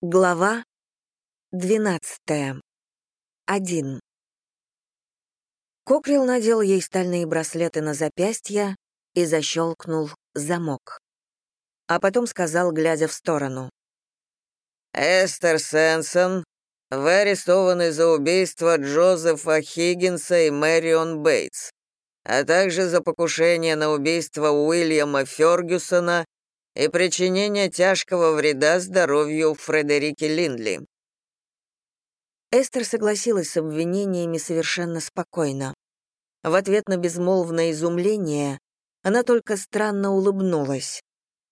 Глава 12. 1. Кокрил надел ей стальные браслеты на запястья и защелкнул замок. А потом сказал, глядя в сторону. «Эстер Сенсон, вы арестованы за убийство Джозефа Хиггинса и Мэрион Бейтс, а также за покушение на убийство Уильяма Фергюсона и причинение тяжкого вреда здоровью Фредерики Линдли». Эстер согласилась с обвинениями совершенно спокойно. В ответ на безмолвное изумление она только странно улыбнулась.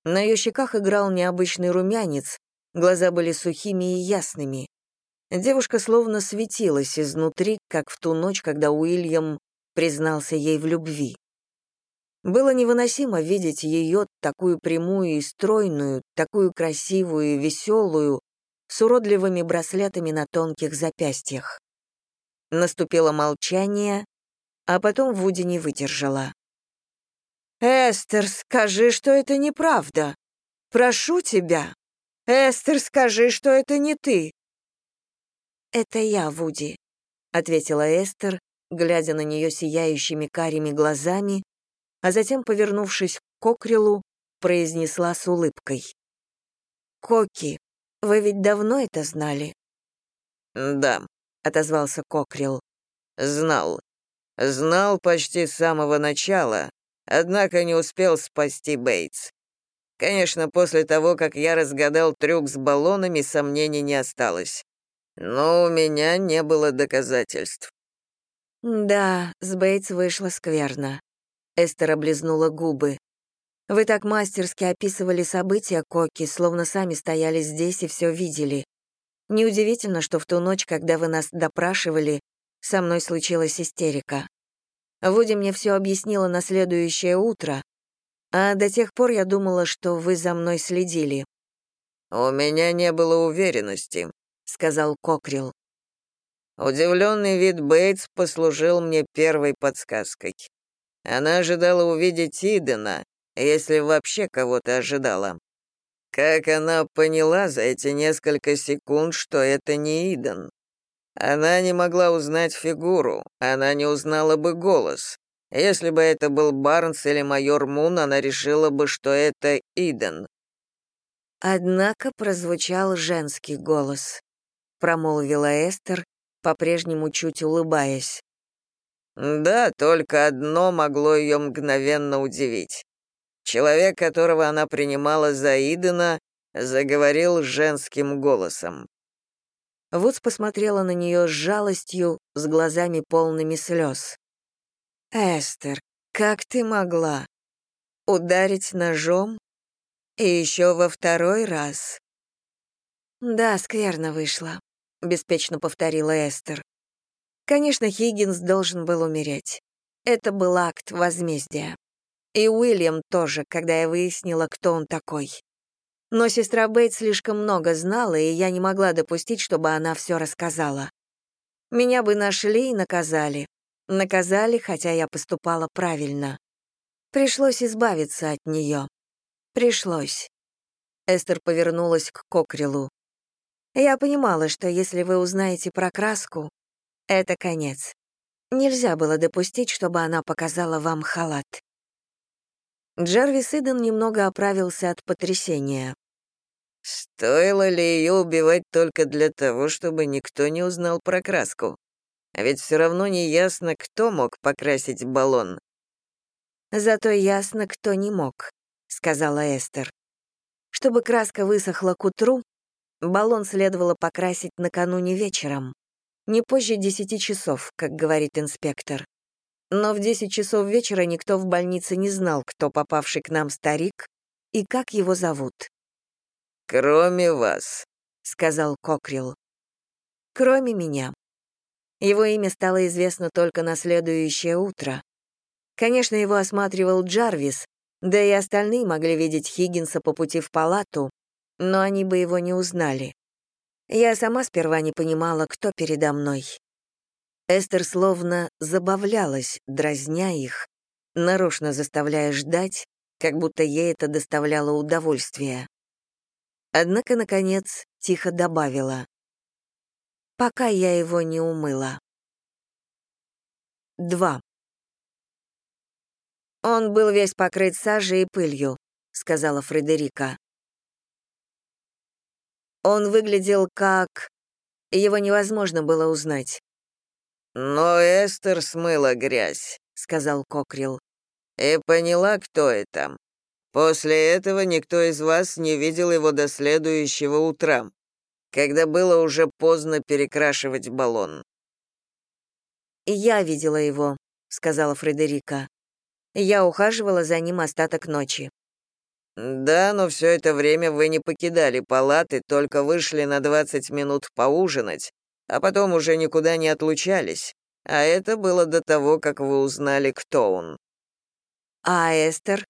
На ее щеках играл необычный румянец, глаза были сухими и ясными. Девушка словно светилась изнутри, как в ту ночь, когда Уильям признался ей в любви. Было невыносимо видеть ее, такую прямую и стройную, такую красивую и веселую, с уродливыми браслетами на тонких запястьях. Наступило молчание, а потом Вуди не выдержала. «Эстер, скажи, что это неправда. Прошу тебя. Эстер, скажи, что это не ты». «Это я, Вуди», — ответила Эстер, глядя на нее сияющими карими глазами, а затем, повернувшись к Кокрилу, произнесла с улыбкой. «Коки, вы ведь давно это знали?» «Да», — отозвался Кокрил. «Знал. Знал почти с самого начала, однако не успел спасти Бейтс. Конечно, после того, как я разгадал трюк с баллонами, сомнений не осталось. Но у меня не было доказательств. Да, с Бейтс вышло скверно. Эстер облизнула губы. «Вы так мастерски описывали события, Коки, словно сами стояли здесь и все видели. Неудивительно, что в ту ночь, когда вы нас допрашивали, со мной случилась истерика. Вуди мне все объяснила на следующее утро, а до тех пор я думала, что вы за мной следили». «У меня не было уверенности», — сказал Кокрил. Удивленный вид Бейтс послужил мне первой подсказкой. Она ожидала увидеть Идена, если вообще кого-то ожидала. Как она поняла за эти несколько секунд, что это не Иден? Она не могла узнать фигуру, она не узнала бы голос. Если бы это был Барнс или майор Мун, она решила бы, что это Иден. Однако прозвучал женский голос, промолвила Эстер, по-прежнему чуть улыбаясь. Да, только одно могло ее мгновенно удивить. Человек, которого она принимала за Идена, заговорил женским голосом. Вудс посмотрела на нее с жалостью, с глазами полными слез. «Эстер, как ты могла? Ударить ножом? И еще во второй раз?» «Да, скверно вышло», — беспечно повторила Эстер. Конечно, Хиггинс должен был умереть. Это был акт возмездия. И Уильям тоже, когда я выяснила, кто он такой. Но сестра Бейт слишком много знала, и я не могла допустить, чтобы она все рассказала. Меня бы нашли и наказали. Наказали, хотя я поступала правильно. Пришлось избавиться от нее. Пришлось. Эстер повернулась к Кокрилу. Я понимала, что если вы узнаете про краску, это конец. Нельзя было допустить, чтобы она показала вам халат. Джарвис Иден немного оправился от потрясения. Стоило ли ее убивать только для того, чтобы никто не узнал про краску? А ведь все равно не ясно, кто мог покрасить баллон. Зато ясно, кто не мог, сказала Эстер. Чтобы краска высохла к утру, баллон следовало покрасить накануне вечером. Не позже десяти часов, как говорит инспектор. Но в десять часов вечера никто в больнице не знал, кто попавший к нам старик и как его зовут. «Кроме вас», — сказал Кокрил. «Кроме меня». Его имя стало известно только на следующее утро. Конечно, его осматривал Джарвис, да и остальные могли видеть Хиггинса по пути в палату, но они бы его не узнали. Я сама сперва не понимала, кто передо мной. Эстер словно забавлялась, дразня их, нарочно заставляя ждать, как будто ей это доставляло удовольствие. Однако, наконец, тихо добавила. «Пока я его не умыла». 2. «Он был весь покрыт сажей и пылью», — сказала Фредерика. Он выглядел как... Его невозможно было узнать. «Но Эстер смыла грязь», — сказал Кокрил. «И поняла, кто это. После этого никто из вас не видел его до следующего утра, когда было уже поздно перекрашивать баллон». «Я видела его», — сказала Фредерика. «Я ухаживала за ним остаток ночи». «Да, но все это время вы не покидали палаты, только вышли на 20 минут поужинать, а потом уже никуда не отлучались. А это было до того, как вы узнали, кто он». «А Эстер?»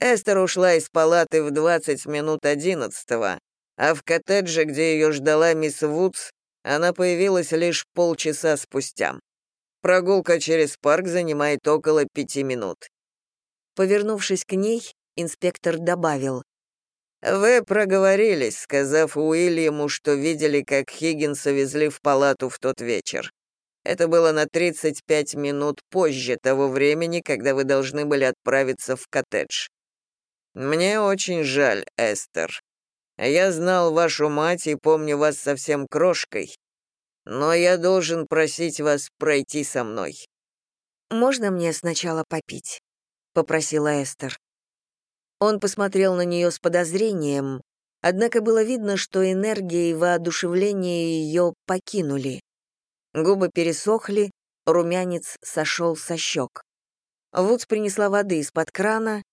Эстер ушла из палаты в 20 минут одиннадцатого, а в коттедже, где ее ждала мисс Вудс, она появилась лишь полчаса спустя. Прогулка через парк занимает около пяти минут. Повернувшись к ней, инспектор добавил. «Вы проговорились, сказав Уильяму, что видели, как Хиггинса везли в палату в тот вечер. Это было на 35 минут позже того времени, когда вы должны были отправиться в коттедж. Мне очень жаль, Эстер. Я знал вашу мать и помню вас совсем крошкой, но я должен просить вас пройти со мной». «Можно мне сначала попить?» — попросила Эстер. Он посмотрел на нее с подозрением, однако было видно, что энергия и воодушевление ее покинули. Губы пересохли, румянец сошел со щек. Вудс принесла воды из-под крана,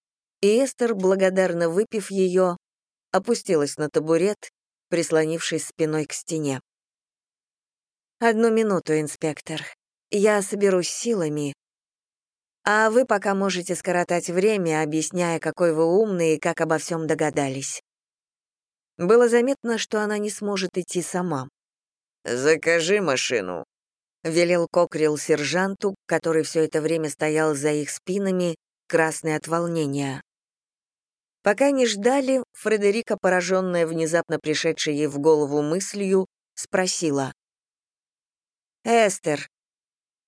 и Эстер, благодарно выпив ее, опустилась на табурет, прислонившись спиной к стене. «Одну минуту, инспектор. Я соберусь силами, а вы пока можете скоротать время, объясняя, какой вы умный и как обо всем догадались. Было заметно, что она не сможет идти сама. «Закажи машину», — велел Кокрил сержанту, который все это время стоял за их спинами, красный от волнения. Пока не ждали, Фредерика, пораженная внезапно пришедшей ей в голову мыслью, спросила. «Эстер,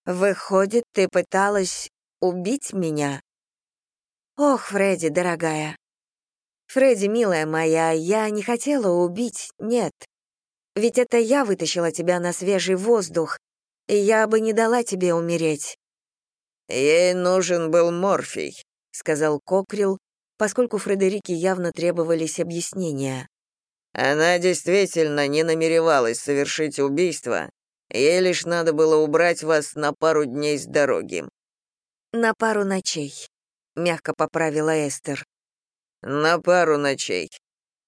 выходит, ты пыталась убить меня? Ох, Фредди, дорогая. Фредди, милая моя, я не хотела убить, нет. Ведь это я вытащила тебя на свежий воздух, и я бы не дала тебе умереть. Ей нужен был морфий, сказал Кокрил, поскольку Фредерике явно требовались объяснения. Она действительно не намеревалась совершить убийство. Ей лишь надо было убрать вас на пару дней с дороги. «На пару ночей», — мягко поправила Эстер. «На пару ночей.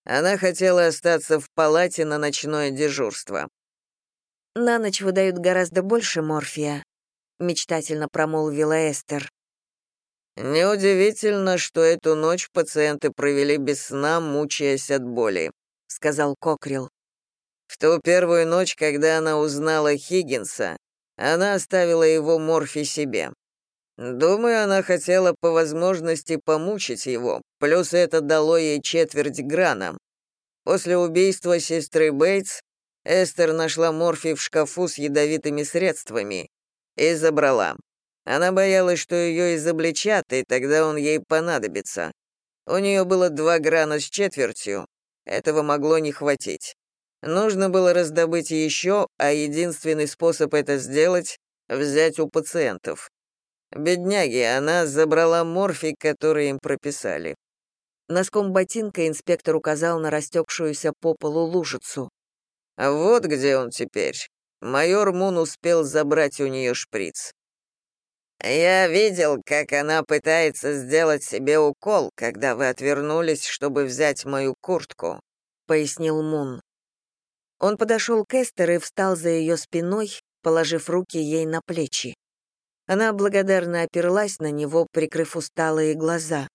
Она хотела остаться в палате на ночное дежурство». «На ночь выдают гораздо больше морфия», — мечтательно промолвила Эстер. «Неудивительно, что эту ночь пациенты провели без сна, мучаясь от боли», — сказал Кокрил. В ту первую ночь, когда она узнала Хиггинса, она оставила его морфи себе. Думаю, она хотела по возможности помучить его, плюс это дало ей четверть грана. После убийства сестры Бейтс Эстер нашла морфий в шкафу с ядовитыми средствами и забрала. Она боялась, что ее изобличат, и тогда он ей понадобится. У нее было два грана с четвертью, этого могло не хватить. Нужно было раздобыть еще, а единственный способ это сделать — взять у пациентов. Бедняги, она забрала морфий, который им прописали. Носком ботинка инспектор указал на растекшуюся по полу лужицу. А вот где он теперь. Майор Мун успел забрать у нее шприц. «Я видел, как она пытается сделать себе укол, когда вы отвернулись, чтобы взять мою куртку», — пояснил Мун. Он подошел к Эстер и встал за ее спиной, положив руки ей на плечи. Она благодарно оперлась на него, прикрыв усталые глаза.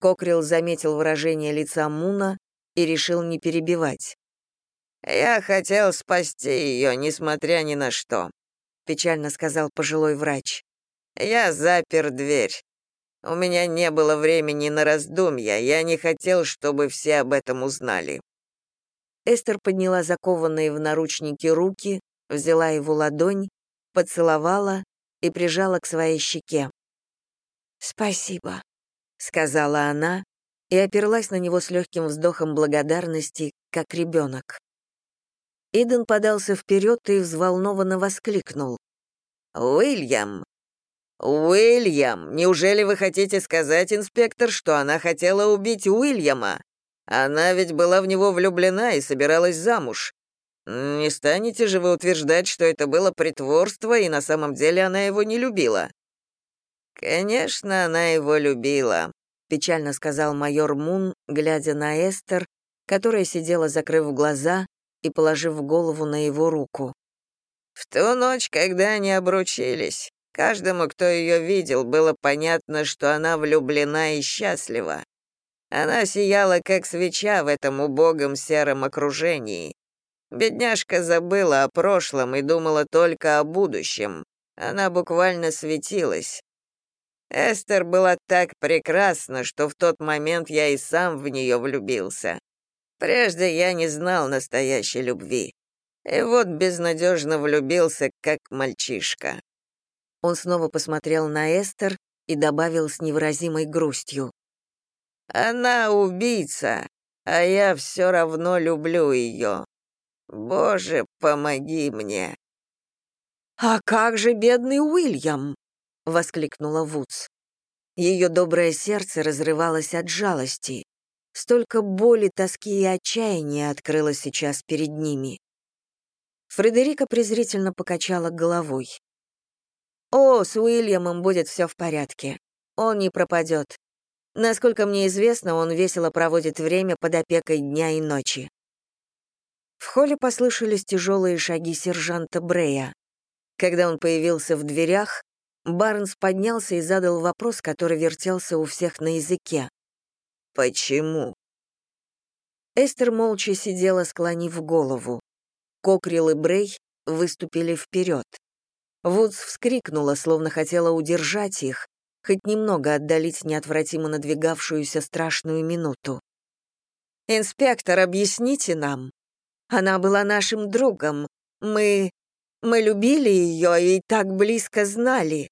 Кокрил заметил выражение лица Муна и решил не перебивать. «Я хотел спасти ее, несмотря ни на что», — печально сказал пожилой врач. «Я запер дверь. У меня не было времени на раздумья, я не хотел, чтобы все об этом узнали». Эстер подняла закованные в наручники руки, взяла его ладонь, поцеловала и прижала к своей щеке. «Спасибо», — сказала она и оперлась на него с легким вздохом благодарности, как ребенок. Иден подался вперед и взволнованно воскликнул. «Уильям! Уильям! Неужели вы хотите сказать, инспектор, что она хотела убить Уильяма? Она ведь была в него влюблена и собиралась замуж. Не станете же вы утверждать, что это было притворство, и на самом деле она его не любила?» «Конечно, она его любила», — печально сказал майор Мун, глядя на Эстер, которая сидела, закрыв глаза и положив голову на его руку. «В ту ночь, когда они обручились, каждому, кто ее видел, было понятно, что она влюблена и счастлива. Она сияла, как свеча в этом убогом сером окружении. Бедняжка забыла о прошлом и думала только о будущем. Она буквально светилась. Эстер была так прекрасна, что в тот момент я и сам в нее влюбился. Прежде я не знал настоящей любви. И вот безнадежно влюбился, как мальчишка. Он снова посмотрел на Эстер и добавил с невыразимой грустью. Она убийца, а я все равно люблю ее. Боже, помоги мне!» «А как же бедный Уильям?» — воскликнула Вудс. Ее доброе сердце разрывалось от жалости. Столько боли, тоски и отчаяния открылось сейчас перед ними. Фредерика презрительно покачала головой. «О, с Уильямом будет все в порядке. Он не пропадет. Насколько мне известно, он весело проводит время под опекой дня и ночи. В холле послышались тяжелые шаги сержанта Брея. Когда он появился в дверях, Барнс поднялся и задал вопрос, который вертелся у всех на языке. «Почему?» Эстер молча сидела, склонив голову. Кокрил и Брей выступили вперед. Вудс вскрикнула, словно хотела удержать их, хоть немного отдалить неотвратимо надвигавшуюся страшную минуту. «Инспектор, объясните нам. Она была нашим другом. Мы... мы любили ее и так близко знали».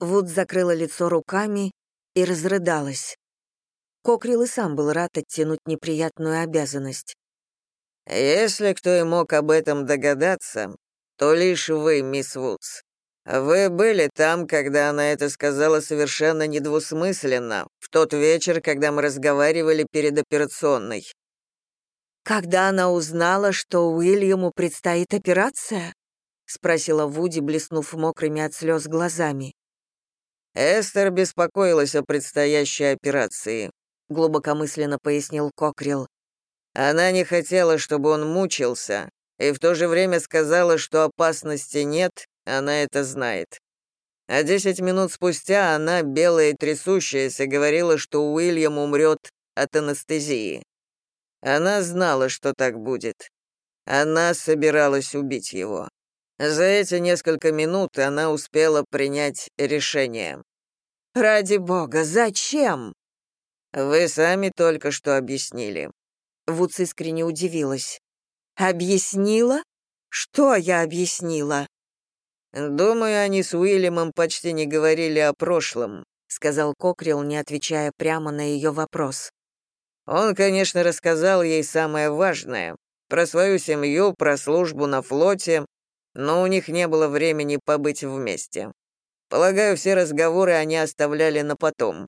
Вуд закрыла лицо руками и разрыдалась. Кокрил и сам был рад оттянуть неприятную обязанность. «Если кто и мог об этом догадаться, то лишь вы, мисс Вудс. «Вы были там, когда она это сказала совершенно недвусмысленно, в тот вечер, когда мы разговаривали перед операционной». «Когда она узнала, что Уильяму предстоит операция?» — спросила Вуди, блеснув мокрыми от слез глазами. «Эстер беспокоилась о предстоящей операции», — глубокомысленно пояснил Кокрил. «Она не хотела, чтобы он мучился, и в то же время сказала, что опасности нет, она это знает. А десять минут спустя она, белая и трясущаяся, говорила, что Уильям умрет от анестезии. Она знала, что так будет. Она собиралась убить его. За эти несколько минут она успела принять решение. «Ради бога, зачем?» «Вы сами только что объяснили». Вудс искренне удивилась. «Объяснила? Что я объяснила?» «Думаю, они с Уильямом почти не говорили о прошлом», сказал Кокрил, не отвечая прямо на ее вопрос. «Он, конечно, рассказал ей самое важное, про свою семью, про службу на флоте, но у них не было времени побыть вместе. Полагаю, все разговоры они оставляли на потом.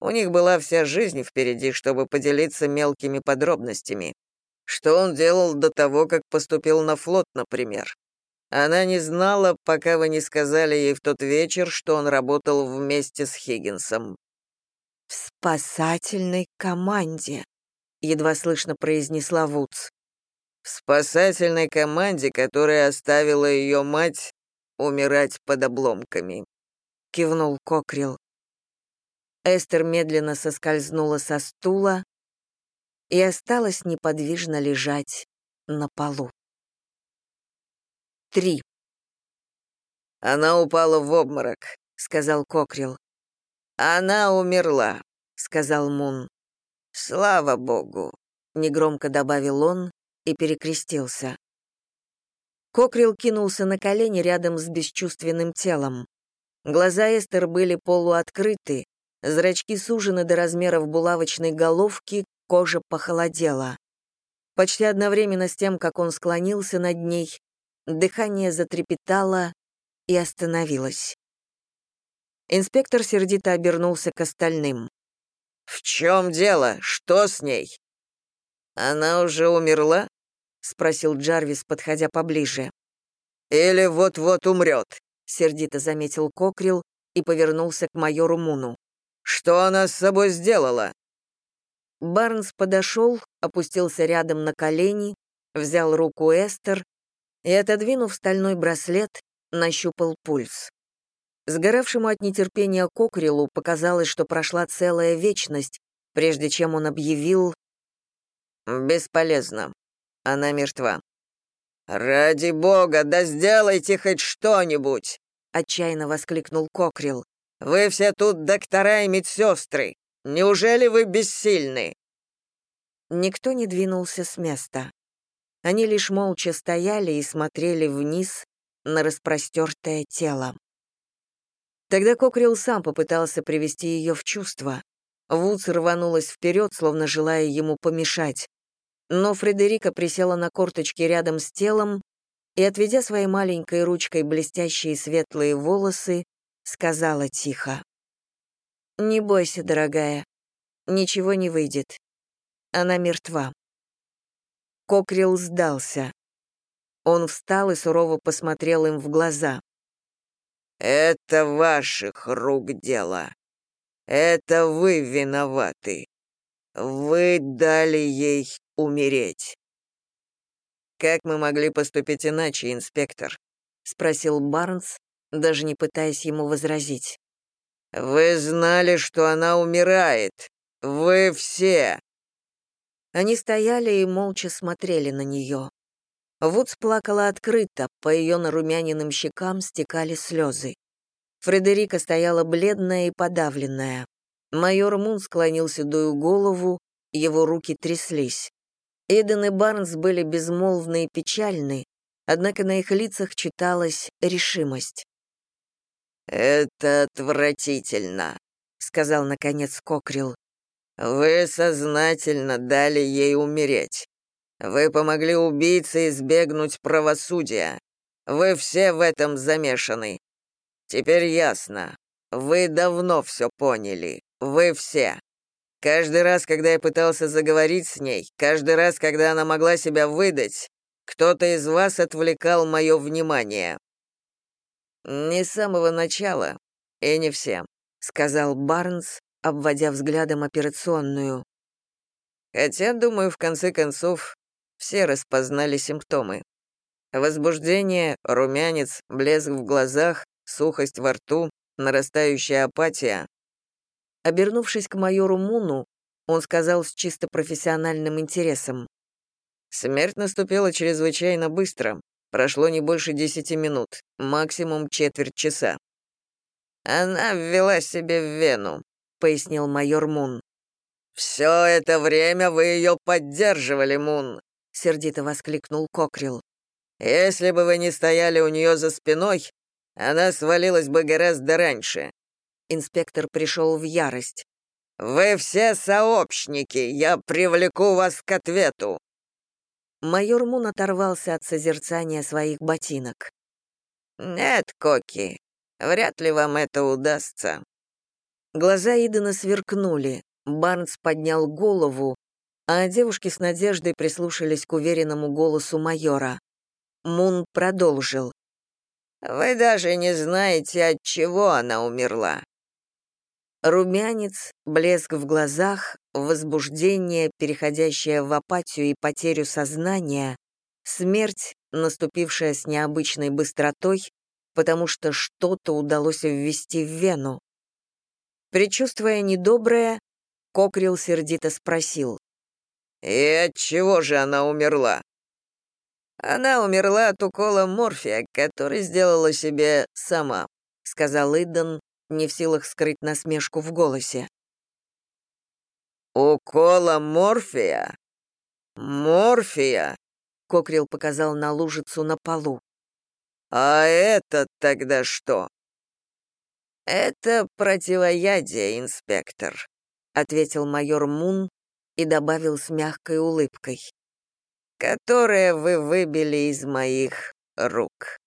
У них была вся жизнь впереди, чтобы поделиться мелкими подробностями. Что он делал до того, как поступил на флот, например. Она не знала, пока вы не сказали ей в тот вечер, что он работал вместе с Хиггинсом. «В спасательной команде», — едва слышно произнесла Вудс. «В спасательной команде, которая оставила ее мать умирать под обломками», — кивнул Кокрил. Эстер медленно соскользнула со стула и осталась неподвижно лежать на полу. 3. «Она упала в обморок», — сказал Кокрил. «Она умерла», — сказал Мун. «Слава богу», — негромко добавил он и перекрестился. Кокрил кинулся на колени рядом с бесчувственным телом. Глаза Эстер были полуоткрыты, зрачки сужены до размеров булавочной головки, кожа похолодела. Почти одновременно с тем, как он склонился над ней, дыхание затрепетало и остановилось. Инспектор сердито обернулся к остальным. «В чем дело? Что с ней?» «Она уже умерла?» — спросил Джарвис, подходя поближе. «Или вот-вот умрет», — сердито заметил Кокрил и повернулся к майору Муну. «Что она с собой сделала?» Барнс подошел, опустился рядом на колени, взял руку Эстер и, отодвинув стальной браслет, нащупал пульс. Сгоравшему от нетерпения Кокрилу показалось, что прошла целая вечность, прежде чем он объявил «Бесполезно. Она мертва». «Ради бога, да сделайте хоть что-нибудь!» — отчаянно воскликнул Кокрил. «Вы все тут доктора и медсестры. Неужели вы бессильны?» Никто не двинулся с места. Они лишь молча стояли и смотрели вниз на распростертое тело. Тогда Кокрил сам попытался привести ее в чувство. Вудс рванулась вперед, словно желая ему помешать но Фредерика присела на корточки рядом с телом и, отведя своей маленькой ручкой блестящие светлые волосы, сказала тихо. «Не бойся, дорогая, ничего не выйдет. Она мертва». Кокрил сдался. Он встал и сурово посмотрел им в глаза. «Это ваших рук дело. Это вы виноваты. Вы дали ей умереть. «Как мы могли поступить иначе, инспектор?» — спросил Барнс, даже не пытаясь ему возразить. «Вы знали, что она умирает. Вы все!» Они стояли и молча смотрели на нее. Вудс плакала открыто, по ее нарумяненным щекам стекали слезы. Фредерика стояла бледная и подавленная. Майор Мун склонил седую голову, его руки тряслись. Эйден и Барнс были безмолвны и печальны, однако на их лицах читалась решимость. «Это отвратительно», — сказал наконец Кокрил. «Вы сознательно дали ей умереть. Вы помогли убийце избегнуть правосудия. Вы все в этом замешаны. Теперь ясно. Вы давно все поняли. Вы все. Каждый раз, когда я пытался заговорить с ней, каждый раз, когда она могла себя выдать, кто-то из вас отвлекал мое внимание». «Не с самого начала, и не все», — сказал Барнс, обводя взглядом операционную. «Хотя, думаю, в конце концов, все распознали симптомы. Возбуждение, румянец, блеск в глазах, сухость во рту, нарастающая апатия. Обернувшись к майору Муну, он сказал с чисто профессиональным интересом. «Смерть наступила чрезвычайно быстро. Прошло не больше десяти минут, максимум четверть часа». «Она ввела себе в вену», — пояснил майор Мун. «Все это время вы ее поддерживали, Мун», — сердито воскликнул Кокрил. «Если бы вы не стояли у нее за спиной, она свалилась бы гораздо раньше. Инспектор пришел в ярость. «Вы все сообщники! Я привлеку вас к ответу!» Майор Мун оторвался от созерцания своих ботинок. «Нет, Коки, вряд ли вам это удастся». Глаза Идена сверкнули, Барнс поднял голову, а девушки с надеждой прислушались к уверенному голосу майора. Мун продолжил. «Вы даже не знаете, от чего она умерла. Румянец, блеск в глазах, возбуждение, переходящее в апатию и потерю сознания, смерть, наступившая с необычной быстротой, потому что что-то удалось ввести в вену. Причувствуя недоброе, Кокрил сердито спросил. «И от чего же она умерла?» «Она умерла от укола морфия, который сделала себе сама», — сказал Иден, не в силах скрыть насмешку в голосе. «Укола морфия? Морфия?» Кокрил показал на лужицу на полу. «А это тогда что?» «Это противоядие, инспектор», — ответил майор Мун и добавил с мягкой улыбкой. «Которое вы выбили из моих рук».